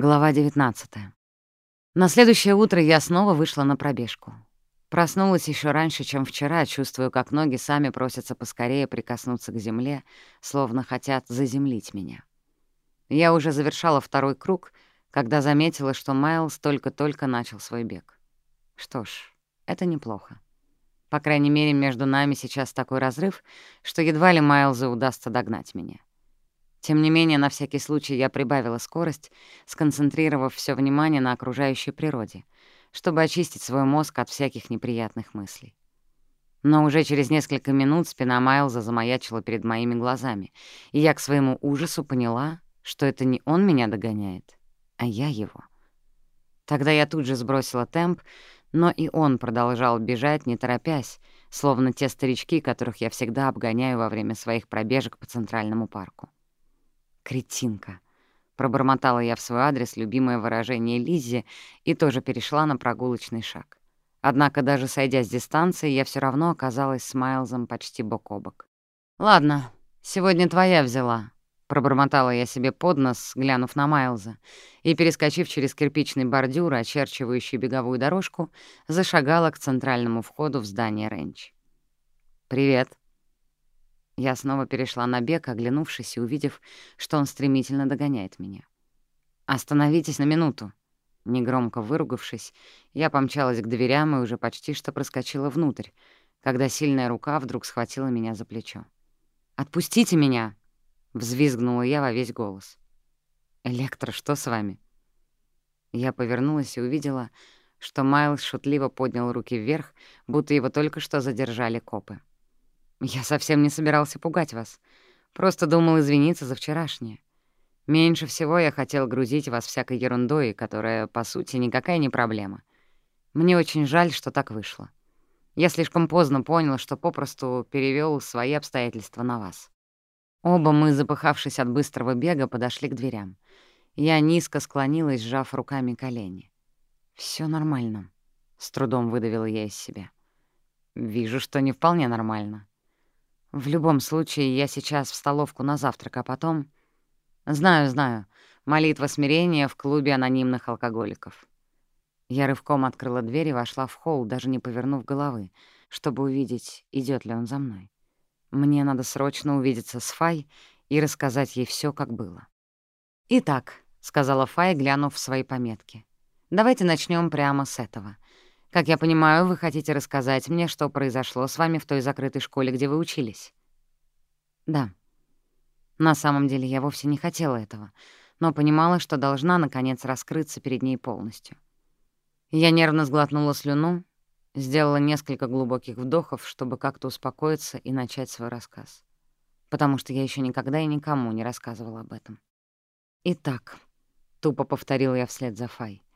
Глава 19. На следующее утро я снова вышла на пробежку. Проснулась еще раньше, чем вчера, чувствую, как ноги сами просятся поскорее прикоснуться к земле, словно хотят заземлить меня. Я уже завершала второй круг, когда заметила, что Майлз только-только начал свой бег. Что ж, это неплохо. По крайней мере, между нами сейчас такой разрыв, что едва ли Майлзу удастся догнать меня. Тем не менее, на всякий случай я прибавила скорость, сконцентрировав все внимание на окружающей природе, чтобы очистить свой мозг от всяких неприятных мыслей. Но уже через несколько минут спина Майлза замаячила перед моими глазами, и я к своему ужасу поняла, что это не он меня догоняет, а я его. Тогда я тут же сбросила темп, но и он продолжал бежать, не торопясь, словно те старички, которых я всегда обгоняю во время своих пробежек по Центральному парку. кретинка. Пробормотала я в свой адрес любимое выражение Лиззи и тоже перешла на прогулочный шаг. Однако даже сойдя с дистанции, я все равно оказалась с Майлзом почти бок о бок. «Ладно, сегодня твоя взяла», — пробормотала я себе под нос, глянув на Майлза, и, перескочив через кирпичный бордюр, очерчивающий беговую дорожку, зашагала к центральному входу в здание ренч. «Привет», я снова перешла на бег, оглянувшись и увидев, что он стремительно догоняет меня. «Остановитесь на минуту!» Негромко выругавшись, я помчалась к дверям и уже почти что проскочила внутрь, когда сильная рука вдруг схватила меня за плечо. «Отпустите меня!» — взвизгнула я во весь голос. «Электро, что с вами?» Я повернулась и увидела, что Майлз шутливо поднял руки вверх, будто его только что задержали копы. Я совсем не собирался пугать вас. Просто думал извиниться за вчерашнее. Меньше всего я хотел грузить вас всякой ерундой, которая, по сути, никакая не проблема. Мне очень жаль, что так вышло. Я слишком поздно понял, что попросту перевёл свои обстоятельства на вас. Оба мы, запыхавшись от быстрого бега, подошли к дверям. Я низко склонилась, сжав руками колени. Всё нормально», — с трудом выдавила я из себя. «Вижу, что не вполне нормально. В любом случае, я сейчас в столовку на завтрак, а потом... Знаю, знаю, молитва смирения в клубе анонимных алкоголиков. Я рывком открыла дверь и вошла в холл, даже не повернув головы, чтобы увидеть, идет ли он за мной. Мне надо срочно увидеться с Фай и рассказать ей все, как было. «Итак», — сказала Фай, глянув в свои пометки, — «давайте начнем прямо с этого — как я понимаю, вы хотите рассказать мне, что произошло с вами в той закрытой школе, где вы учились? Да. На самом деле я вовсе не хотела этого, но понимала, что должна, наконец, раскрыться перед ней полностью. Я нервно сглотнула слюну, сделала несколько глубоких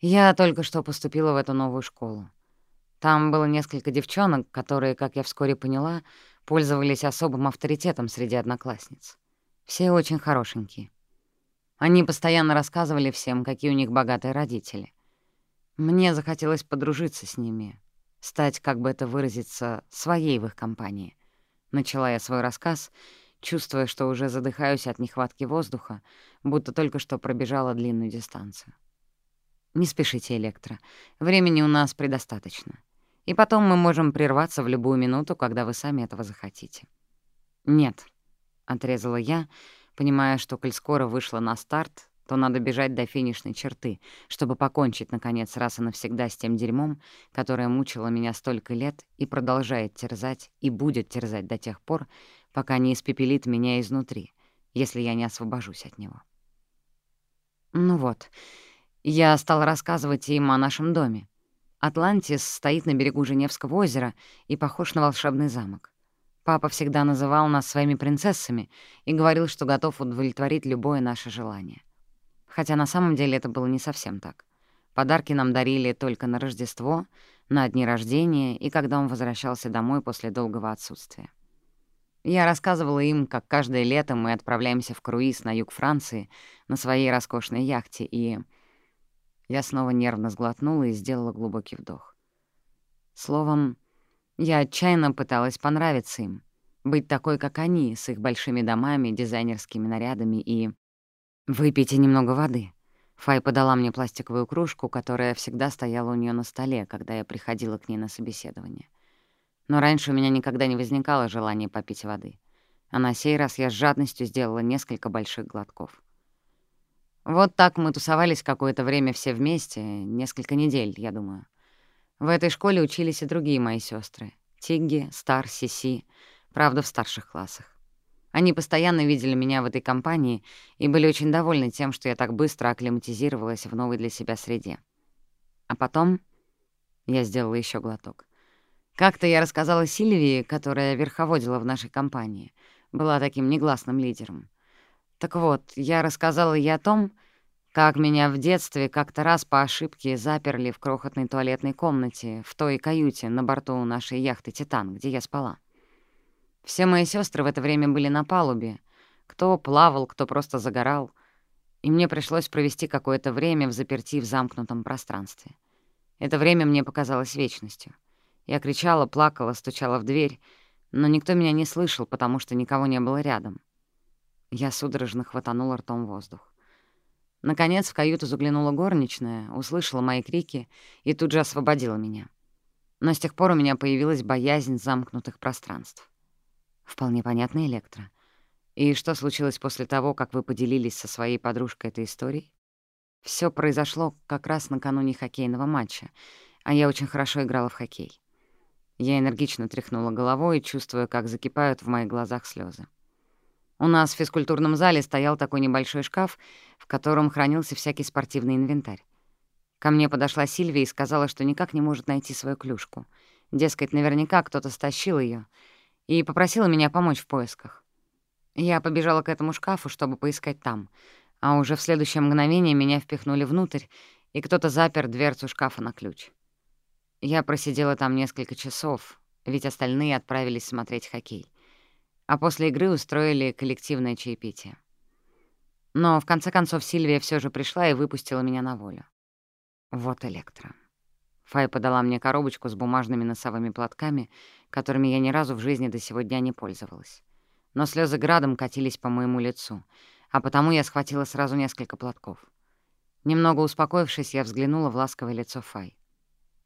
вдохов, чтобы как-то успокоиться и начать свой рассказ. Потому что я еще никогда и никому не рассказывала об этом. «Итак», — тупо повторила я вслед за Фай, я только что поступила в эту новую школу. Там было несколько девчонок, которые, как я вскоре поняла, пользовались особым авторитетом среди одноклассниц. Все очень хорошенькие. Они постоянно рассказывали всем, какие у них богатые родители. Мне захотелось подружиться с ними, стать, как бы это выразиться, своей в их компании. Начала я свой рассказ, чувствуя, что уже задыхаюсь от нехватки воздуха, будто только что пробежала длинную дистанцию. Не спешите, Электро. Времени у нас предостаточно. И потом мы можем прерваться в любую минуту, когда вы сами этого захотите. Нет, — отрезала я, понимая, что, коль скоро вышла на старт, то надо бежать до финишной черты, чтобы покончить, наконец, раз и навсегда с тем дерьмом, которое мучило меня столько лет и продолжает терзать, и будет терзать до тех пор, пока не испепелит меня изнутри, если я не освобожусь от него. Ну вот, — я стал рассказывать им о нашем доме. Атлантис стоит на берегу Женевского озера и похож на волшебный замок. Папа всегда называл нас своими принцессами и говорил, что готов удовлетворить любое наше желание. Хотя на самом деле это было не совсем так. Подарки нам дарили только на Рождество, на дни рождения и когда он возвращался домой после долгого отсутствия. Я рассказывала им, как каждое лето мы отправляемся в круиз на юг Франции на своей роскошной яхте и я снова нервно сглотнула и сделала глубокий вдох. Словом, я отчаянно пыталась понравиться им, быть такой, как они, с их большими домами, дизайнерскими нарядами и... «Выпейте немного воды», Фай подала мне пластиковую кружку, которая всегда стояла у нее на столе, когда я приходила к ней на собеседование. Но раньше у меня никогда не возникало желания попить воды. А на сей раз я с жадностью сделала несколько больших глотков. Вот так мы тусовались какое-то время все вместе, несколько недель, я думаю. В этой школе учились и другие мои сестры: Тигги, Стар, Сиси, правда, в старших классах. Они постоянно видели меня в этой компании и были очень довольны тем, что я так быстро акклиматизировалась в новой для себя среде. А потом я сделала еще глоток. Как-то я рассказала Сильвии, которая верховодила в нашей компании, была таким негласным лидером. Так вот, я рассказала ей о том, как меня в детстве как-то раз по ошибке заперли в крохотной туалетной комнате в той каюте на борту нашей яхты «Титан», где я спала. Все мои сестры в это время были на палубе. Кто плавал, кто просто загорал. И мне пришлось провести какое-то время в заперти в замкнутом пространстве. Это время мне показалось вечностью. Я кричала, плакала, стучала в дверь, но никто меня не слышал, потому что никого не было рядом. Я судорожно хватанула ртом воздух. Наконец в каюту заглянула горничная, услышала мои крики и тут же освободила меня. Но с тех пор у меня появилась боязнь замкнутых пространств. Вполне понятно, Электро. И что случилось после того, как вы поделились со своей подружкой этой историей? Все произошло как раз накануне хоккейного матча, а я очень хорошо играла в хоккей. Я энергично тряхнула головой, чувствуя, как закипают в моих глазах слезы. У нас в физкультурном зале стоял такой небольшой шкаф, в котором хранился всякий спортивный инвентарь. Ко мне подошла Сильвия и сказала, что никак не может найти свою клюшку. Дескать, наверняка кто-то стащил ее и попросила меня помочь в поисках. Я побежала к этому шкафу, чтобы поискать там, а уже в следующее мгновение меня впихнули внутрь, и кто-то запер дверцу шкафа на ключ. Я просидела там несколько часов, ведь остальные отправились смотреть хоккей. А после игры устроили коллективное чаепитие. Но в конце концов Сильвия все же пришла и выпустила меня на волю. Вот электро. Фай подала мне коробочку с бумажными носовыми платками, которыми я ни разу в жизни до сего дня не пользовалась. Но слезы градом катились по моему лицу, а потому я схватила сразу несколько платков. Немного успокоившись, я взглянула в ласковое лицо Фай.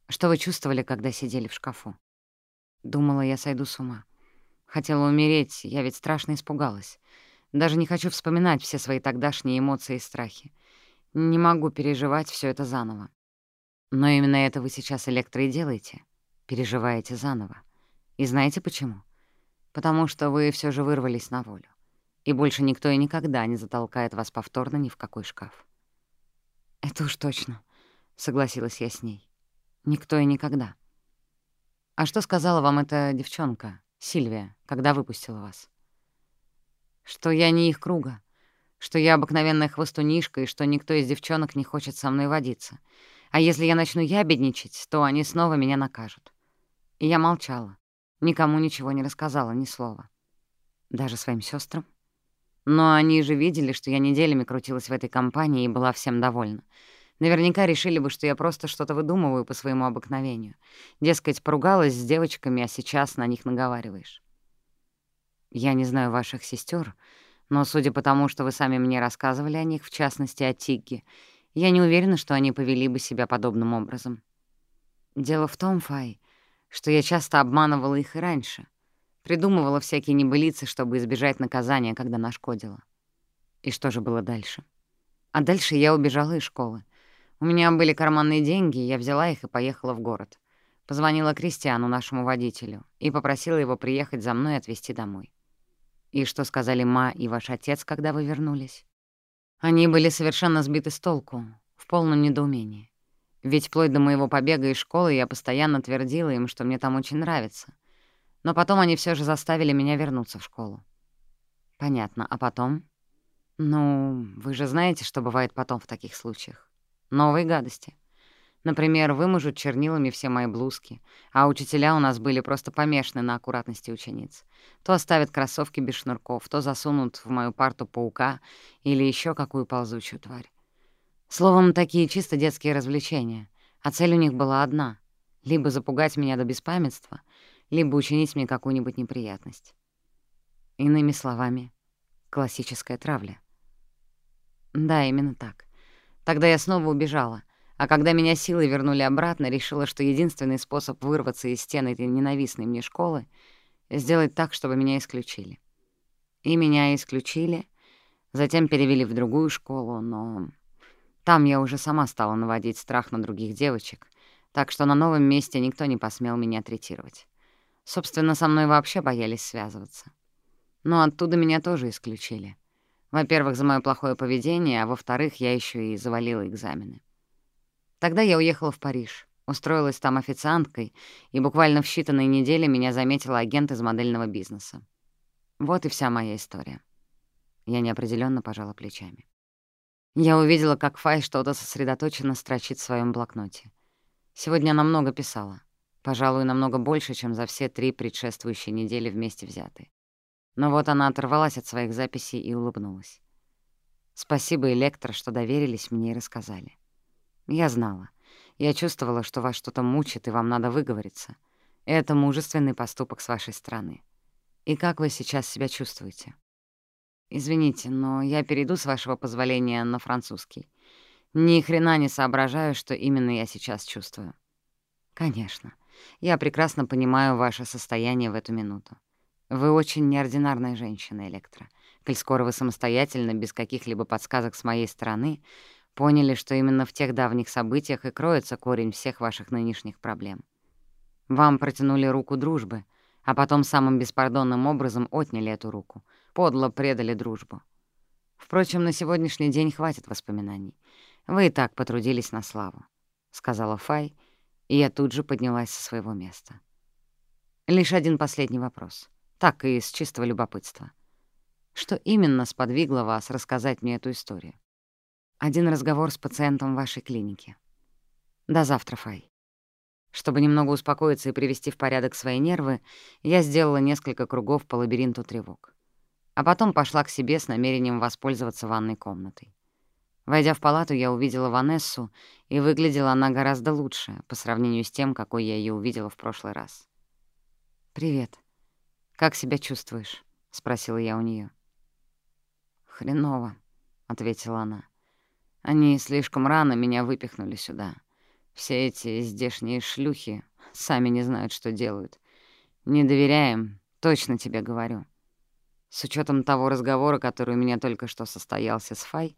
«Что вы чувствовали, когда сидели в шкафу?» Думала, я сойду с ума. хотела умереть, я ведь страшно испугалась. Даже не хочу вспоминать все свои тогдашние эмоции и страхи. Не могу переживать все это заново. Но именно это вы сейчас, Электро, и делаете. Переживаете заново. И знаете почему? Потому что вы все же вырвались на волю. И больше никто и никогда не затолкает вас повторно ни в какой шкаф. «Это уж точно», — согласилась я с ней. «Никто и никогда». «А что сказала вам эта девчонка, Сильвия, когда выпустила вас?» «Что я не их круга, что я обыкновенная хвостунишка и что никто из девчонок не хочет со мной водиться, а если я начну ябедничать, то они снова меня накажут. И я молчала, никому ничего не рассказала, ни слова. Даже своим сестрам. Но они же видели, что я неделями крутилась в этой компании и была всем довольна. Наверняка решили бы, что я просто что-то выдумываю по своему обыкновению. Дескать, поругалась с девочками, а сейчас на них наговариваешь. Я не знаю ваших сестер, но судя по тому, что вы сами мне рассказывали о них, в частности, о Тигге, я не уверена, что они повели бы себя подобным образом. Дело в том, Фай, что я часто обманывала их и раньше, придумывала всякие небылицы, чтобы избежать наказания, когда нашкодила. И что же было дальше? А дальше я убежала из школы. У меня были карманные деньги, я взяла их и поехала в город. Позвонила Кристиану, нашему водителю, и попросила его приехать за мной и отвезти домой. И что сказали Ма и ваш отец, когда вы вернулись? Они были совершенно сбиты с толку, в полном недоумении. Ведь вплоть до моего побега из школы я постоянно твердила им, что мне там очень нравится. Но потом они все Новые гадости. Например, вымажут чернилами все мои блузки, а учителя у нас были просто помешаны на аккуратности учениц. То оставят кроссовки без шнурков, то засунут в мою парту паука или еще какую ползучую тварь. Словом, такие чисто детские развлечения, а цель у них была одна — либо запугать меня до беспамятства, либо учинить мне какую-нибудь неприятность. Иными словами, классическая травля. Да, именно так. Тогда я снова убежала, а когда меня силой вернули обратно, решила, что единственный способ вырваться из стен этой ненавистной мне школы — сделать так, чтобы меня исключили. И меня исключили, затем перевели в другую школу, но там я уже сама стала наводить страх на других девочек, так что на новом месте никто не посмел меня третировать. Собственно, со мной вообще боялись связываться. Но оттуда меня тоже исключили. Во-первых, за моё плохое поведение, а во-вторых, я ещё и завалила экзамены. Тогда я уехала в Париж, устроилась там официанткой, и буквально в считанные недели меня заметил агент из модельного бизнеса. Вот и вся моя история. Я неопределённо пожала плечами. Я увидела, как Фай что-то сосредоточенно строчит в своём блокноте. Сегодня она много писала. Пожалуй, намного больше, чем за все три предшествующие недели вместе взятые. Но вот она оторвалась от своих записей и улыбнулась. Спасибо, Электро, что доверились мне и рассказали. Я знала. Я чувствовала, что вас что-то мучит, и вам надо выговориться. Это мужественный поступок с вашей стороны. И как вы сейчас себя чувствуете? Извините, но я перейду, с вашего позволения, на французский. Ни хрена не соображаю, что именно я сейчас чувствую. Конечно. Я прекрасно понимаю ваше состояние в эту минуту. Вы очень неординарная женщина, Электро. Коль скоро вы самостоятельно, без каких-либо подсказок с моей стороны, поняли, что именно в тех давних событиях и кроется корень всех ваших нынешних проблем. Вам протянули руку дружбы, а потом самым беспардонным образом отняли эту руку, подло предали дружбу. Впрочем, на сегодняшний день хватит воспоминаний. Вы и так потрудились на славу, — сказала Фай, и я тут же поднялась со своего места. Лишь один последний вопрос — так и из чистого любопытства. Что именно сподвигло вас рассказать мне эту историю? Один разговор с пациентом в вашей клинике. До завтра, Фай. Чтобы немного успокоиться и привести в порядок свои нервы, я сделала несколько кругов по лабиринту тревог. А потом пошла к себе с намерением воспользоваться ванной комнатой. Войдя в палату, я увидела Ванессу, и выглядела она гораздо лучше по сравнению с тем, какой я ее увидела в прошлый раз. «Привет», «Как себя чувствуешь?» — спросила я у нее. «Хреново», — ответила она. «Они слишком рано меня выпихнули сюда. Все эти здешние шлюхи сами не знают, что делают. Не доверяем, точно тебе говорю». С учетом того разговора, который у меня только что состоялся с Фай,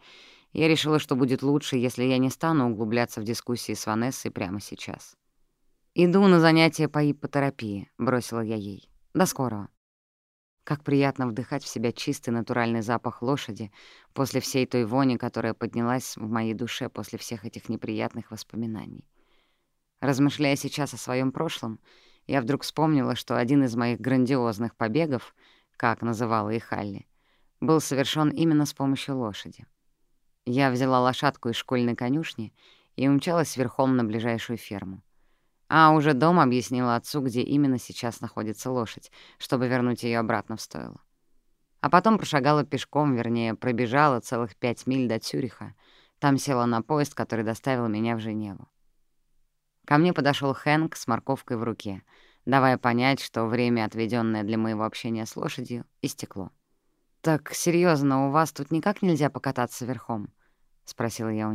я решила, что будет лучше, если я не стану углубляться в дискуссии с Ванессой прямо сейчас. «Иду на занятия по ипотерапии», — бросила я ей. До скорого. Как приятно вдыхать в себя чистый натуральный запах лошади после всей той вони, которая поднялась в моей душе после всех этих неприятных воспоминаний. Размышляя сейчас о своем прошлом, я вдруг вспомнила, что один из моих грандиозных побегов, как называла их Халли, был совершен именно с помощью лошади. Я взяла лошадку из школьной конюшни и умчалась верхом на ближайшую ферму. А уже дома объяснила отцу, где именно сейчас находится лошадь, чтобы вернуть ее обратно в стойло. А потом прошагала пешком, вернее, пробежала целых пять миль до Цюриха. Там села на поезд, который доставил меня в Женеву. Ко мне подошел Хэнк с морковкой в руке, давая понять, что время, отведенное для моего общения с лошадью, истекло. «Так, серьезно, у вас тут никак нельзя покататься верхом?» — спросила я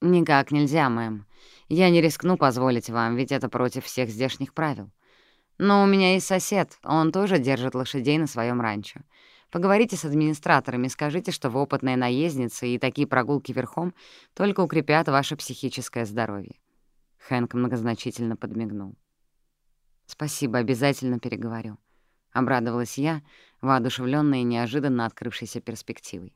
у него. «Так бы хотелось сейчас промчаться с ветерком». «Никак нельзя, мэм. Я не рискну позволить вам, ведь это против всех здешних правил. Но у меня есть сосед, он тоже держит лошадей на своем ранчо. Поговорите с администраторами, скажите, что вы опытная наездница, и такие прогулки верхом только укрепят ваше психическое здоровье». Хэнк многозначительно подмигнул. «Спасибо, обязательно переговорю», — обрадовалась я, воодушевлённая неожиданно открывшейся перспективой.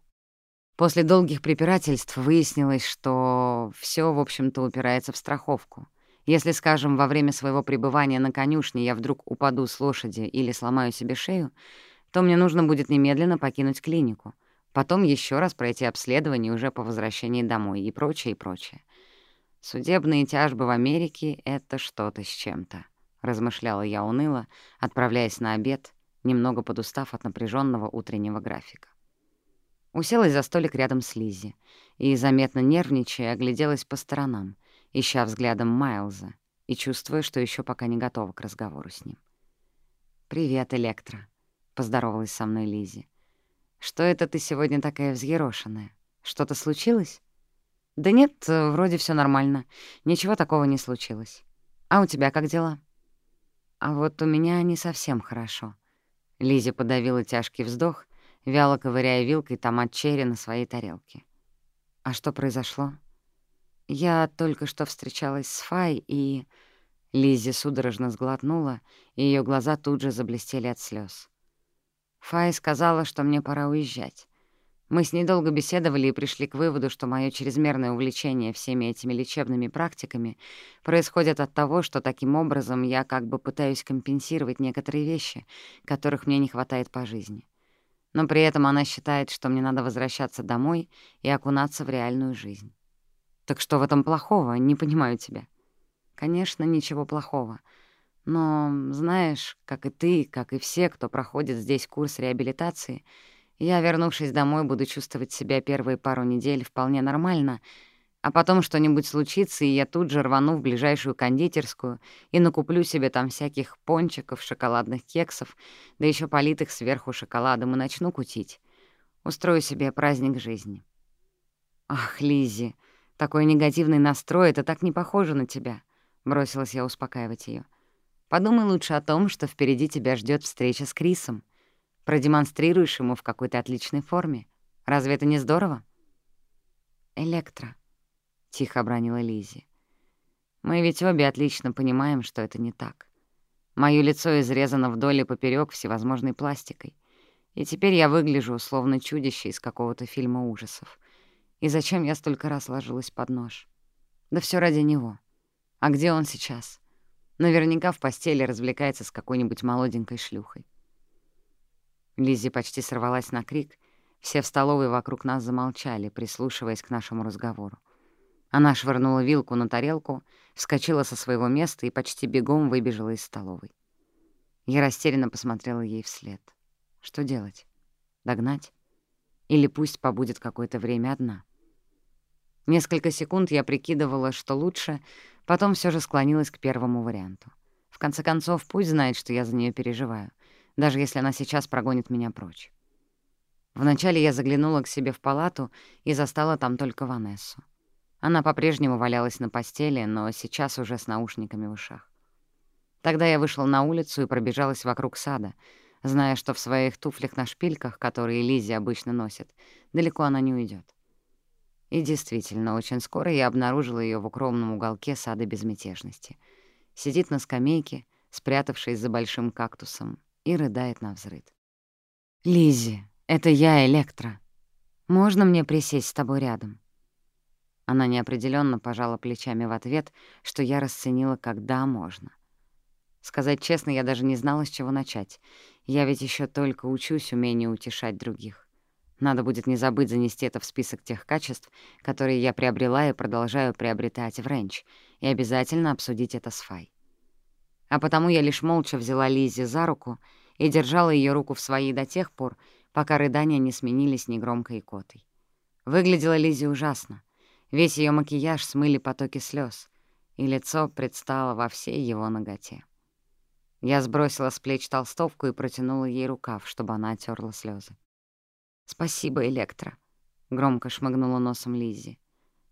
После долгих препирательств выяснилось, что все, в общем-то, упирается в страховку. Если, скажем, во время своего пребывания на конюшне я вдруг упаду с лошади или сломаю себе шею, то мне нужно будет немедленно покинуть клинику, потом еще раз пройти обследование уже по возвращении домой и прочее, и прочее. «Судебные тяжбы в Америке — это что-то с чем-то», — размышляла я уныло, отправляясь на обед, немного подустав от напряженного утреннего графика. Уселась за столик рядом с Лизи и, заметно нервничая, огляделась по сторонам, ища взглядом Майлза и чувствуя, что еще пока не готова к разговору с ним. «Привет, Электро», — поздоровалась со мной Лизи. Что это ты сегодня такая взъерошенная? Что-то случилось?» «Да нет, вроде все нормально. Ничего такого не случилось. А у тебя как дела?» «А вот у меня не совсем хорошо». Лизи подавила тяжкий вздох, вяло ковыряя вилкой томат черри на своей тарелке. «А что произошло?» «Я только что встречалась с Фай, и...» Лизи судорожно сглотнула, и ее глаза тут же заблестели от слез. Фай сказала, что мне пора уезжать. Мы с ней долго беседовали и пришли к выводу, что мое чрезмерное увлечение всеми этими лечебными практиками происходит от того, что таким образом я как бы пытаюсь компенсировать некоторые вещи, которых мне не хватает по жизни. Но при этом она считает, что мне надо возвращаться домой и окунаться в реальную жизнь. Так что в этом плохого? Не понимаю тебя. Конечно, ничего плохого. Но, знаешь, как и ты, как и все, кто проходит здесь курс реабилитации, я, вернувшись домой, буду чувствовать себя первые пару недель вполне нормально, а потом что-нибудь случится, и я тут же рвану в ближайшую кондитерскую и накуплю себе там всяких пончиков, шоколадных кексов, да еще политых сверху шоколадом, и начну кутить. Устрою себе праздник жизни. Ах, Лизи, такой негативный настрой — это так не похоже на тебя. Бросилась я успокаивать ее. Подумай лучше о том, что впереди тебя ждет встреча с Крисом. Продемонстрируешь ему в какой-то отличной форме. Разве это не здорово? «Электро», — тихо обронила Лизи. «Мы ведь обе отлично понимаем, что это не так. Моё лицо изрезано вдоль и поперёк всевозможной пластикой, и теперь я выгляжу словно чудище из какого-то фильма ужасов. И зачем я столько раз ложилась под нож? Да всё ради него. А где он сейчас? Наверняка в постели развлекается с какой-нибудь молоденькой шлюхой. Лиззи почти сорвалась на крик. Все в столовой вокруг нас замолчали, прислушиваясь к нашему разговору. Она швырнула вилку на тарелку, вскочила со своего места и почти бегом выбежала из столовой. Я растерянно посмотрела ей вслед. Что делать? Догнать? Или пусть побудет какое-то время одна? Несколько секунд я прикидывала, что лучше, потом все же склонилась к первому варианту. В конце концов, пусть знает, что я за нее переживаю, даже если она сейчас прогонит меня прочь. Вначале я заглянула к себе в палату и застала там только Ванессу. Она по-прежнему валялась на постели, но сейчас уже с наушниками в ушах. Тогда я вышла на улицу и пробежалась вокруг сада, зная, что в своих туфлях на шпильках, которые Лизи обычно носит, далеко она не уйдет. И действительно, очень скоро я обнаружила ее в укромном уголке сада безмятежности. Сидит на скамейке, спрятавшись за большим кактусом, и рыдает на взрыд. Лизи, это я, Электра. Можно мне присесть с тобой рядом?» Она неопределенно пожала плечами в ответ, что я расценила как «да, можно». Сказать честно, я даже не знала, с чего начать. Я ведь еще только учусь умению утешать других. Надо будет не забыть занести это в список тех качеств, которые я приобрела и продолжаю приобретать в Ренч, и обязательно обсудить это с Фай. А потому я лишь молча взяла Лизи за руку и держала ее руку в своей до тех пор, пока рыдания не сменились негромкой икотой. Выглядела Лизи ужасно. Весь ее макияж смыли потоки слез, и лицо предстало во всей его ноготе. Я сбросила с плеч толстовку и протянула ей рукав, чтобы она оттерла слезы. «Спасибо, Электро», — громко шмыгнула носом Лиззи.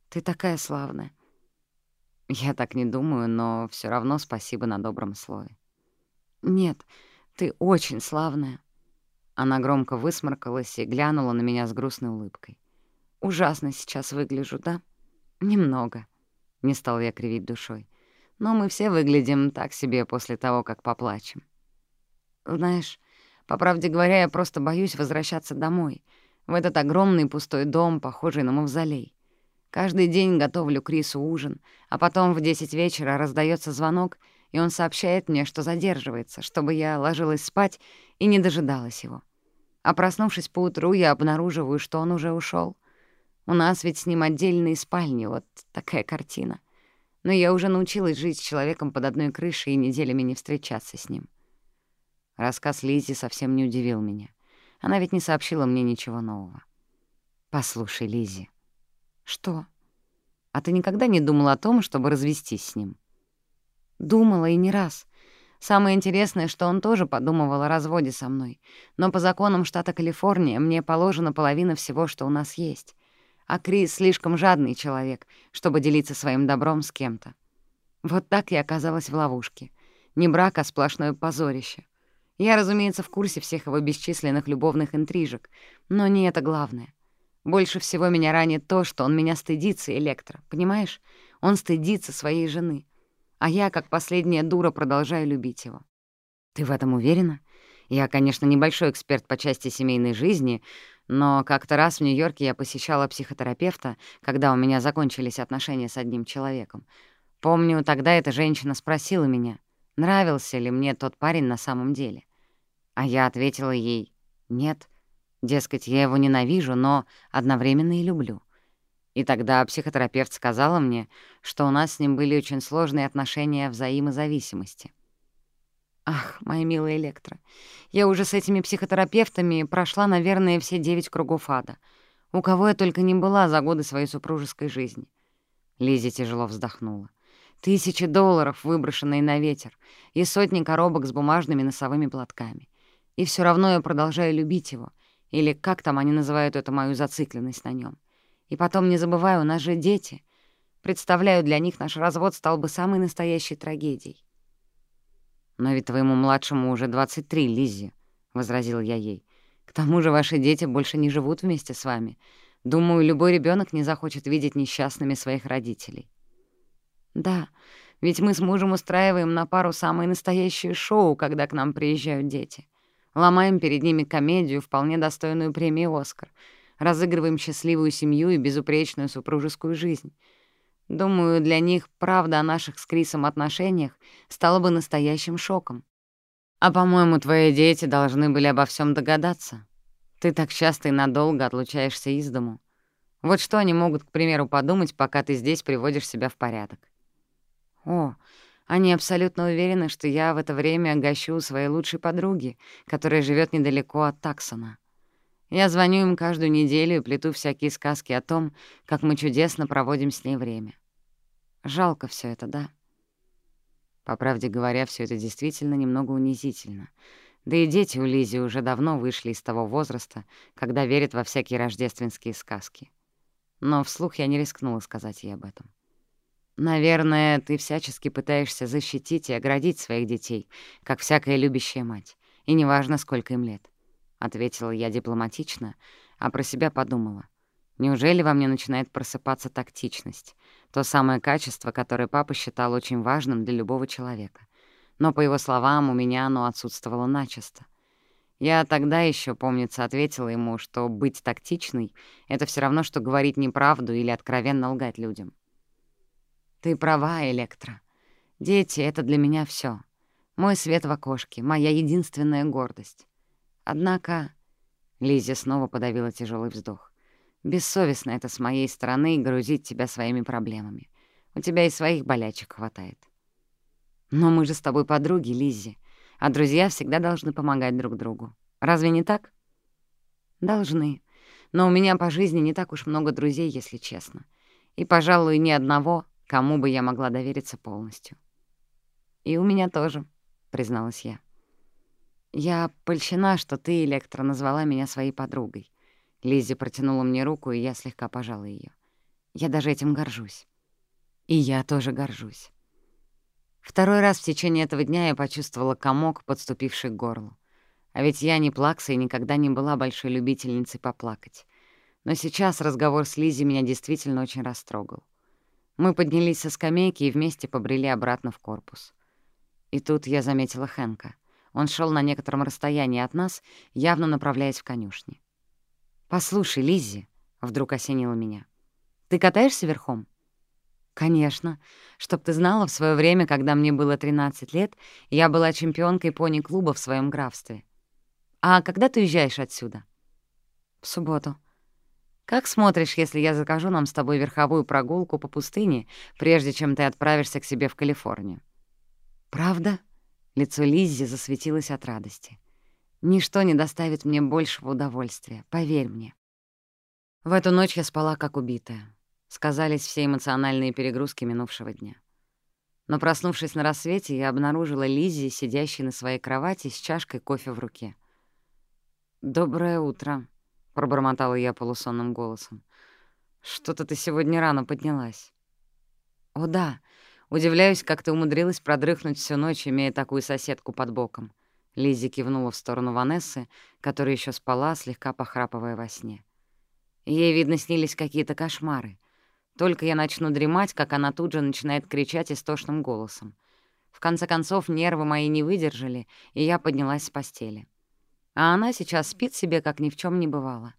«Ты такая славная». «Я так не думаю, но все равно спасибо на добром слове». «Нет, ты очень славная». Она громко высморкалась и глянула на меня с грустной улыбкой. «Ужасно сейчас выгляжу, да?» «Немного», — не стал я кривить душой. «Но мы все выглядим так себе после того, как поплачем». «Знаешь, по правде говоря, я просто боюсь возвращаться домой, в этот огромный пустой дом, похожий на мавзолей. Каждый день готовлю Крису ужин, а потом в десять вечера раздается звонок, и он сообщает мне, что задерживается, чтобы я ложилась спать и не дожидалась У нас ведь с ним дельные спальни, вот такая картина. Но я уже научилась жить с человеком под одной крышей и неделями не встречаться с ним. Рассказ Лизи совсем не удивил меня. Она ведь не сообщила мне ничего нового. «Послушай, Лизи. «Что?» «А ты никогда не думала о том, чтобы развестись с ним?» «Думала и не раз. Самое интересное, что он тоже подумывал о разводе со мной. Но по законам штата Калифорния мне положена половина всего, что у нас есть. А Крис слишком жадный человек, чтобы делиться своим добром с кем-то. Вот так я оказалась в ловушке. Не брак, а сплошное позорище. Я, разумеется, в курсе всех его бесчисленных любовных интрижек, но не это главное. Больше всего меня ранит то, что он меня стыдится, Электро, понимаешь? Он стыдится своей жены. А я, как последняя дура, продолжаю любить его. Ты в этом уверена? Я, конечно, небольшой эксперт по части семейной жизни, но как-то раз в Нью-Йорке я посещала психотерапевта, когда у меня закончились отношения с одним человеком. Помню, тогда эта женщина спросила меня, нравился ли мне тот парень на самом деле. А я ответила ей «нет». Дескать, я его ненавижу, но одновременно и люблю. И тогда психотерапевт сказала мне, что у нас с ним были очень сложные отношения взаимозависимости. Ах, моя милая Электра, я уже с этими психотерапевтами прошла, наверное, все девять кругов ада. У кого я только не была за годы своей супружеской жизни. Лизи тяжело вздохнула. Тысячи долларов, выброшенные на ветер, и сотни коробок с бумажными носовыми платками. И все равно я продолжаю любить его — или как там они называют эту мою зацикленность на нем. И потом, не забывай, у нас же дети. Представляю, для них наш развод стал бы самой настоящей трагедией. «Но ведь твоему младшему уже 23, Лиззи», — возразил я ей. «К тому же ваши дети больше не живут вместе с вами. Думаю, любой ребенок не захочет видеть несчастными своих родителей». «Да, ведь мы с мужем устраиваем на пару самое настоящее шоу, когда к нам приезжают дети. Ломаем перед ними комедию, вполне достойную премии «Оскар». Разыгрываем счастливую семью и безупречную супружескую жизнь. Думаю, для них правда о наших с Крисом отношениях стала бы настоящим шоком. А, по-моему, твои дети должны были обо всем догадаться. Ты так часто и надолго отлучаешься из дому. Вот что они могут, к примеру, подумать, пока ты здесь приводишь себя в порядок. О, они абсолютно уверены, что я в это время гощу у своей лучшей подруги, которая живет недалеко от Таксона. Я звоню им каждую неделю и плету всякие сказки о том, как мы чудесно проводим с ней время. Жалко все это, да? По правде говоря, все это действительно немного унизительно. Да и дети у Лизи уже давно вышли из того возраста, когда верят во всякие рождественские сказки. Но вслух я не рискнула сказать ей об этом. Наверное, ты всячески пытаешься защитить и оградить своих детей, как всякая любящая мать, и неважно, сколько им лет. ответила я дипломатично, а про себя подумала. Неужели во мне начинает просыпаться тактичность, то самое качество, которое папа считал очень важным для любого человека? Но, по его словам, у меня оно отсутствовало начисто. Я тогда еще, помнится, ответила ему, что быть тактичной — это все равно, что говорить неправду или откровенно лгать людям. «Ты права, Электра. Дети — это для меня все. Мой свет в окошке, моя единственная гордость. Однако... Лизя снова подавила тяжелый вздох. Бессовестно это с моей стороны грузить тебя своими проблемами. У тебя и своих болячек хватает. Но мы же с тобой подруги, Лиззи, а друзья всегда должны помогать друг другу. Разве не так? Должны. Но у меня по жизни не так уж много друзей, если честно. И, пожалуй, ни одного, кому бы я могла довериться полностью. «И у меня тоже», — призналась я. «Я польщена, что ты, Электро, назвала меня своей подругой». Лиззи протянула мне руку, и я слегка пожала ее. Я даже этим горжусь. И я тоже горжусь. Второй раз в течение этого дня я почувствовала комок, подступивший к горлу. А ведь я не плакса и никогда не была большой любительницей поплакать. Но сейчас разговор с Лизи меня действительно очень растрогал. Мы поднялись со скамейки и вместе побрели обратно в корпус. И тут я заметила Хэнка. Он шел на некотором расстоянии от нас, явно направляясь в конюшни. «Послушай, Лиззи», — вдруг осенила меня, — «ты катаешься верхом?» «Конечно. Чтоб ты знала, в свое время, когда мне было 13 лет, я была чемпионкой пони-клуба в своем графстве. А когда ты уезжаешь отсюда?» «В субботу». «Как смотришь, если я закажу нам с тобой верховую прогулку по пустыне, прежде чем ты отправишься к себе в Калифорнию?» «Правда?» лицо Лиззи засветилось от радости. «Ничто не доставит мне большего удовольствия, поверь мне». В эту ночь я спала как убитая. Сказались все эмоциональные перегрузки минувшего дня. Но, проснувшись на рассвете, я обнаружила Лиззи, сидящей на своей кровати с чашкой кофе в руке. «Доброе утро», — пробормотала я полусонным голосом. «Что-то ты сегодня рано поднялась». «О да, удивляюсь, как ты умудрилась продрыхнуть всю ночь, имея такую соседку под боком». Лиззи кивнула в сторону Ванессы, которая еще спала, слегка похрапывая во сне. Ей, видно, снились какие-то кошмары. Только я начну дремать, как она тут же начинает кричать истошным голосом. В конце концов, нервы мои не выдержали, и я поднялась с постели. А она сейчас спит себе, как ни в чем не бывало.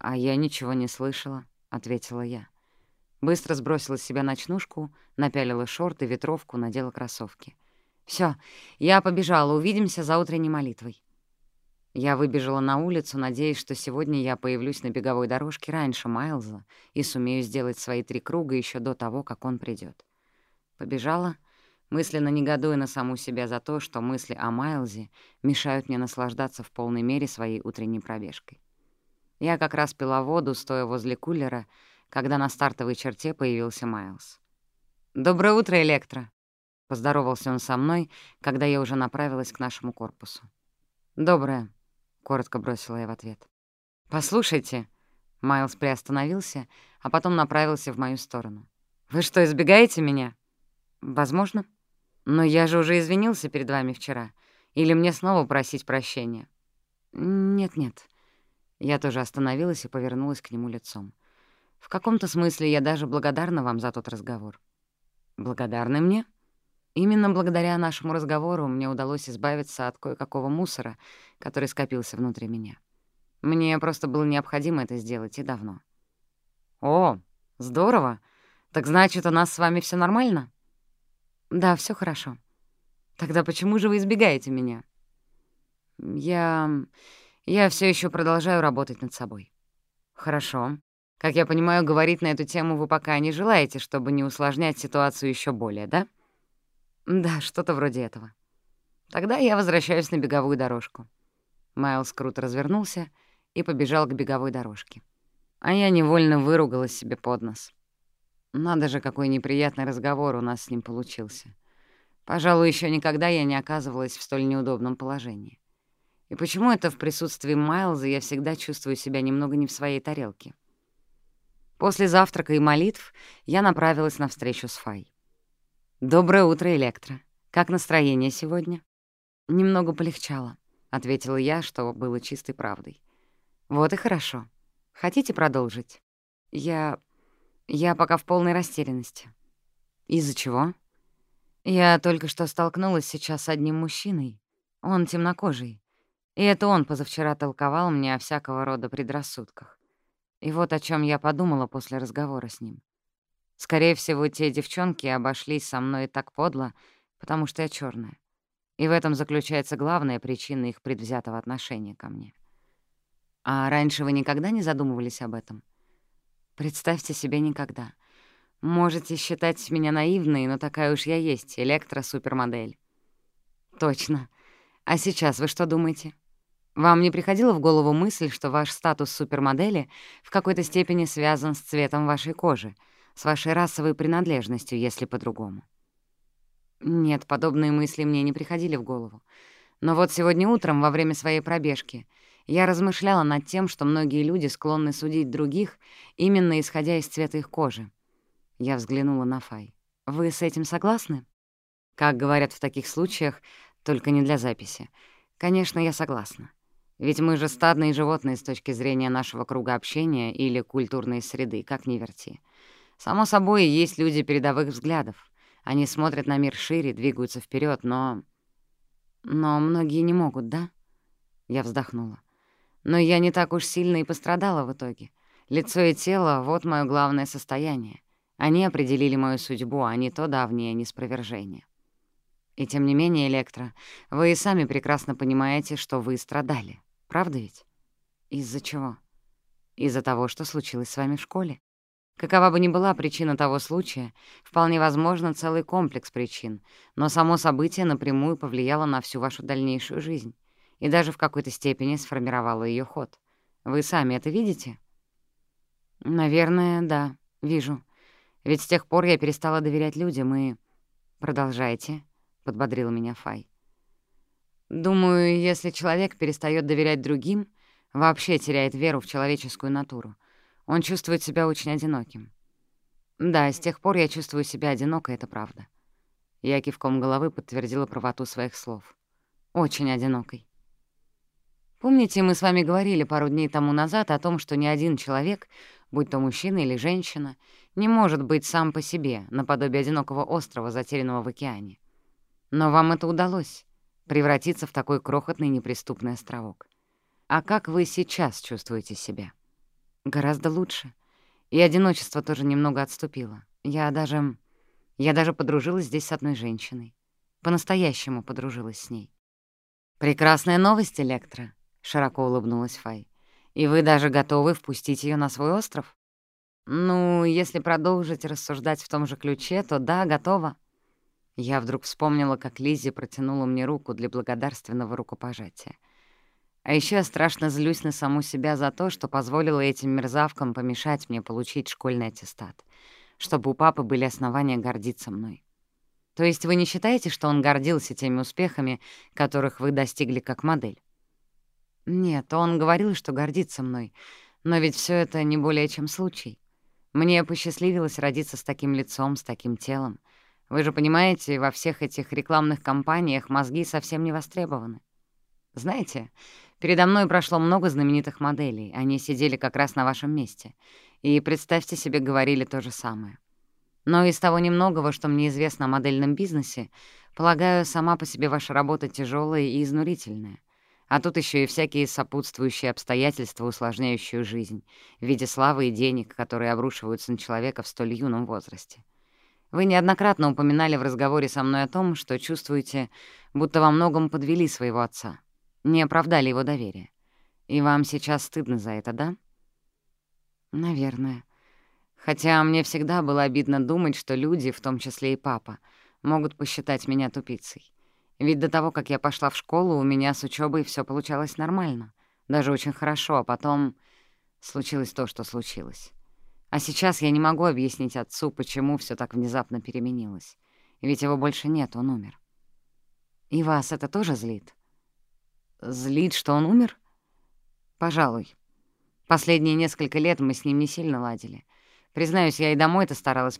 Бедняжка. Вне всякого сомнения, она чем-то очень сильно травмирована. «А я ничего не слышала», — ответила я. Быстро сбросила с себя ночнушку, напялила шорты, ветровку, надела кроссовки. Все, я побежала, увидимся за утренней молитвой». Я выбежала на улицу, надеясь, что сегодня я появлюсь на беговой дорожке раньше Майлза и сумею сделать свои три круга еще до того, как он придет. Побежала, мысленно негодуя на саму себя за то, что мысли о Майлзе мешают мне наслаждаться в полной мере своей утренней пробежкой. Я как раз пила воду, стоя возле кулера, когда на стартовой черте появился Майлз. «Доброе утро, Электро!» — поздоровался он со мной, когда я уже направилась к нашему корпусу. «Доброе», — коротко бросила я в ответ. «Послушайте», — Майлз приостановился, а потом направился в мою сторону. «Вы что, избегаете меня?» «Возможно. Но я же уже извинился перед вами вчера. Или мне снова просить прощения?» «Нет-нет». Я тоже остановилась и повернулась к нему лицом. «В каком-то смысле я даже благодарна вам за тот разговор». «Благодарны мне?» Именно благодаря нашему разговору мне удалось избавиться от кое-какого мусора, который скопился внутри меня. Мне просто было необходимо это сделать и давно. «О, здорово! Так значит, у нас с вами все нормально?» «Да, все хорошо. Тогда почему же вы избегаете меня?» «Я... Я все еще продолжаю работать над собой. Хорошо. Как я понимаю, говорить на эту тему вы пока не желаете, чтобы не усложнять ситуацию еще более, да? Да, что-то вроде этого. Тогда я возвращаюсь на беговую дорожку. Майлз круто развернулся и побежал к беговой дорожке. А я невольно выругалась себе под нос. Надо же, какой неприятный разговор у нас с ним получился. Пожалуй, еще никогда я не оказывалась в столь неудобном положении. И почему это в присутствии Майлза я всегда чувствую себя немного не в своей тарелке? После завтрака и молитв я направилась на встречу с Фай. «Доброе утро, Электро. Как настроение сегодня?» «Немного полегчало», — ответила я, что было чистой правдой. «Вот и хорошо. Хотите продолжить?» «Я... я пока в полной растерянности». «Из-за чего?» «Я только что столкнулась сейчас с одним мужчиной. Он темнокожий. И это он позавчера толковал мне о всякого рода предрассудках. И вот о чем я подумала после разговора с ним. Скорее всего, те девчонки обошлись со мной так подло, потому что я черная. И в этом заключается главная причина их предвзятого отношения ко мне. А раньше вы никогда не задумывались об этом? Представьте себе никогда. Можете считать меня наивной, но такая уж я есть, электро-супермодель. Точно. А сейчас вы что думаете? Вам не приходила в голову мысль, что ваш статус супермодели в какой-то степени связан с цветом вашей кожи — с вашей расовой принадлежностью, если по-другому. Нет, подобные мысли мне не приходили в голову. Но вот сегодня утром, во время своей пробежки, я размышляла над тем, что многие люди склонны судить других, именно исходя из цвета их кожи. Я взглянула на Фай. «Вы с этим согласны?» Как говорят в таких случаях, только не для записи. Конечно, я согласна. Ведь мы же стадные животные с точки зрения нашего круга общения или культурной среды, как ни верти. Само собой, есть люди передовых взглядов. Они смотрят на мир шире, двигаются вперед, но... Но многие не могут, да? Я вздохнула. Но я не так уж сильно и пострадала в итоге. Лицо и тело — вот мое главное состояние. Они определили мою судьбу, а не то давнее неспровержение. И тем не менее, Электро, вы Правда ведь? Из-за чего? Из-за того, что случилось с вами в школе. Какова бы ни была причина того случая, вполне возможно целый комплекс причин, но само событие напрямую повлияло на всю вашу дальнейшую жизнь и даже в какой-то степени сформировало ее ход. Вы сами это видите? Наверное, да, вижу. Ведь с тех пор я перестала доверять людям и... Продолжайте, — Подбодрил меня Фай. Думаю, если человек перестает доверять другим, вообще теряет веру в человеческую натуру, он чувствует себя очень одиноким. Да, с тех пор я чувствую себя одинокой, это правда. Я кивком головы подтвердила правоту своих слов. Очень одинокой. Помните, мы с вами говорили пару дней тому назад о том, что ни один человек, будь то мужчина или женщина, не может быть сам по себе, наподобие одинокого острова, затерянного в океане. Но вам это удалось — превратиться в такой крохотный неприступный островок. А как вы сейчас чувствуете себя? Гораздо лучше. И одиночество тоже немного отступило. Я даже... Я даже подружилась здесь с одной женщиной. По-настоящему подружилась с ней. «Прекрасная новость, Электро», — широко улыбнулась Фай. «И вы даже готовы впустить ее на свой остров?» «Ну, если продолжить рассуждать в том же ключе, то да, готова». Я вдруг вспомнила, как Лиззи протянула мне руку для благодарственного рукопожатия. А еще я страшно злюсь на саму себя за то, что позволила этим мерзавкам помешать мне получить школьный аттестат, чтобы у папы были основания гордиться мной. То есть вы не считаете, что он гордился теми успехами, которых вы достигли как модель? Нет, он говорил, что гордится мной, но ведь все это не более чем случай. Мне посчастливилось родиться с таким лицом, с таким телом. Вы же понимаете, во всех этих рекламных кампаниях мозги совсем не востребованы. Знаете, Передо мной прошло много знаменитых моделей, они сидели как раз на вашем месте. И, представьте себе, говорили то же самое. Но из того немногого, что мне известно о модельном бизнесе, полагаю, сама по себе ваша работа тяжелая и изнурительная. А тут еще и всякие сопутствующие обстоятельства, усложняющие жизнь, в виде славы и денег, которые обрушиваются на человека в столь юном возрасте. Вы неоднократно упоминали в разговоре со мной о том, что чувствуете, будто во многом подвели своего отца не оправдали его доверие. И вам сейчас стыдно за это, да? Наверное. Хотя мне всегда было обидно думать, что люди, в том числе и папа, могут посчитать меня тупицей. Ведь до того, как я пошла в школу, у меня с учебой все получалось нормально, даже очень хорошо, а потом случилось то, что случилось. А сейчас я не могу объяснить отцу, почему все так внезапно переменилось. Ведь его больше нет, он умер. И вас это тоже злит? Злит, что он умер? Пожалуй. Последние несколько лет мы с ним не сильно ладили. Признаюсь, я и домой-то старалась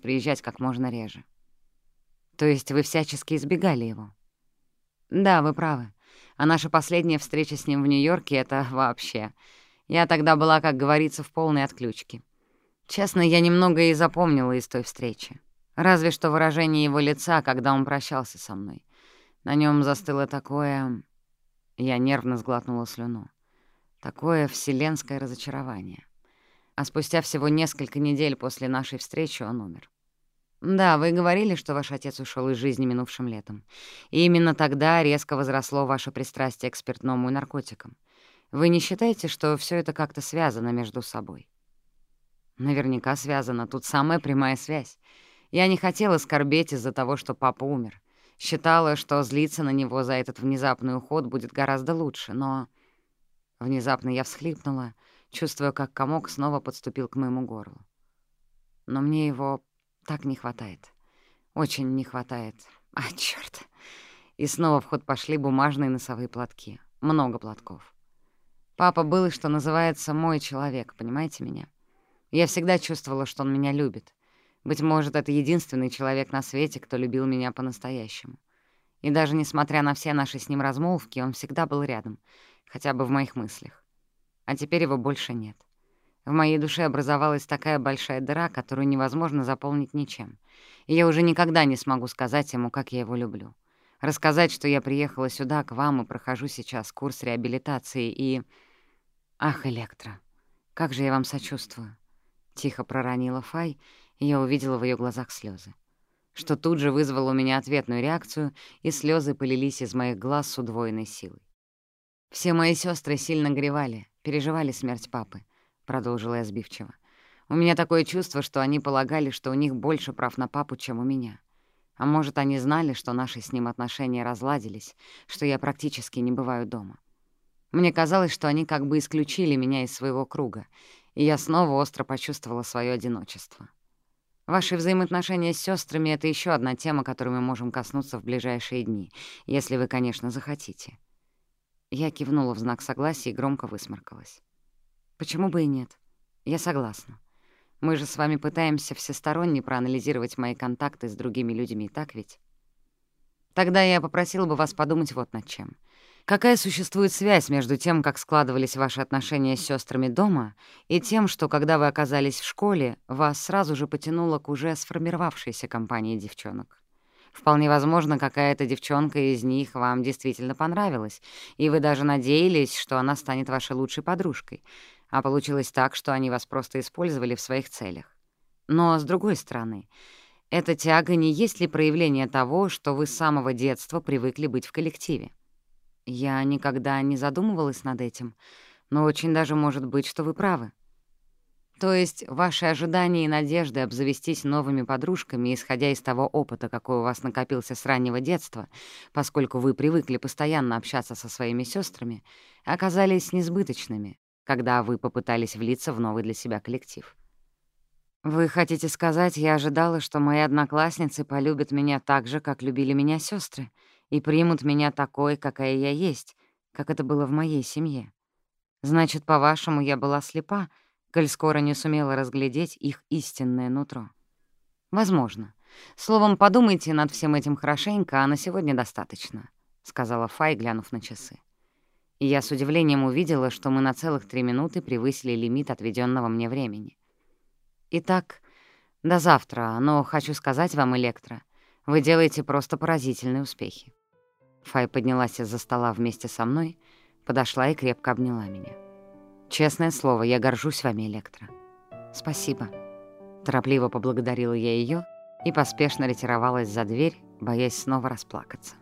приезжать как можно реже. То есть вы всячески избегали его? Да, вы правы. А наша последняя встреча с ним в Нью-Йорке — это вообще... Я тогда была, как говорится, в полной отключке. Честно, я немного и запомнила из той встречи. Разве что выражение его лица, когда он прощался со мной. На нем застыло такое... Я нервно сглотнула слюну. Такое вселенское разочарование. А спустя всего несколько недель после нашей встречи он умер. Да, вы говорили, что ваш отец ушел из жизни минувшим летом. И именно тогда резко возросло ваше пристрастие к спиртному и наркотикам. Вы не считаете, что все это как-то связано между собой? Наверняка связано. Тут самая прямая связь. Я не хотела скорбеть из-за того, что папа умер. Считала, что злиться на него за этот внезапный уход будет гораздо лучше, но... Внезапно я всхлипнула, чувствуя, как комок снова подступил к моему горлу. Но мне его так не хватает. Очень не хватает. А, чёрт! И снова в ход пошли бумажные носовые платки. Много платков. Папа был, что называется, мой человек, понимаете меня? Я всегда чувствовала, что он меня любит. Быть может, это единственный человек на свете, кто любил меня по-настоящему. И даже несмотря на все наши с ним размолвки, он всегда был рядом, хотя бы в моих мыслях. А теперь его больше нет. В моей душе образовалась такая большая дыра, которую невозможно заполнить ничем. И я уже никогда не смогу сказать ему, Тихо проронила Фай, и я увидела в ее глазах слезы, что тут же вызвало у меня ответную реакцию, и слезы полились из моих глаз с удвоенной силой. «Все мои сестры сильно гревали, переживали смерть папы», — продолжила я сбивчиво. «У меня такое чувство, что они полагали, что у них больше прав на папу, чем у меня. А может, они знали, что наши с ним отношения разладились, что я практически не бываю дома. Мне казалось, что они как бы исключили меня из своего круга, и я снова остро почувствовала свое одиночество. Ваши взаимоотношения с сестрами это еще одна тема, которой мы можем коснуться в ближайшие дни, если вы, конечно, захотите. Я кивнула в знак согласия и громко высморкалась. Почему бы и нет? Я согласна. Мы же с вами пытаемся всесторонне проанализировать мои контакты с другими людьми, так ведь? Тогда я попросила бы вас подумать вот над чем. Какая существует связь между тем, как складывались ваши отношения с сестрами дома, и тем, что, когда вы оказались в школе, вас сразу же потянуло к уже сформировавшейся компании девчонок? Вполне возможно, какая-то девчонка из них вам действительно понравилась, и вы даже надеялись, что она станет вашей лучшей подружкой, а получилось так, что они вас просто использовали в своих целях. Но, с другой стороны, эта тяга не есть ли проявление того, что вы с самого детства привыкли быть в коллективе? Я никогда не задумывалась над этим, но очень даже может быть, что вы правы. То есть ваши ожидания и надежды обзавестись новыми подружками, исходя из того опыта, какой у вас накопился с раннего детства, поскольку вы привыкли постоянно общаться со своими сестрами, оказались несбыточными, когда вы попытались влиться в новый для себя коллектив. Вы хотите сказать, я ожидала, что мои одноклассницы полюбят меня так же, как любили меня сестры, и примут меня такой, какая я есть, как это было в моей семье. Значит, по-вашему, я была слепа, коль скоро не сумела разглядеть их истинное нутро. Возможно. Словом, подумайте над всем этим хорошенько, а на сегодня достаточно, — сказала Фай, глянув на часы. И я с удивлением увидела, что мы на целых три минуты превысили лимит отведенного мне времени. Итак, до завтра, но хочу сказать вам, Электро, вы делаете просто поразительные успехи. Фай поднялась из-за стола вместе со мной, подошла и крепко обняла меня. «Честное слово, я горжусь вами, Электро». «Спасибо». Торопливо поблагодарила я ее и поспешно ретировалась за дверь, боясь снова расплакаться.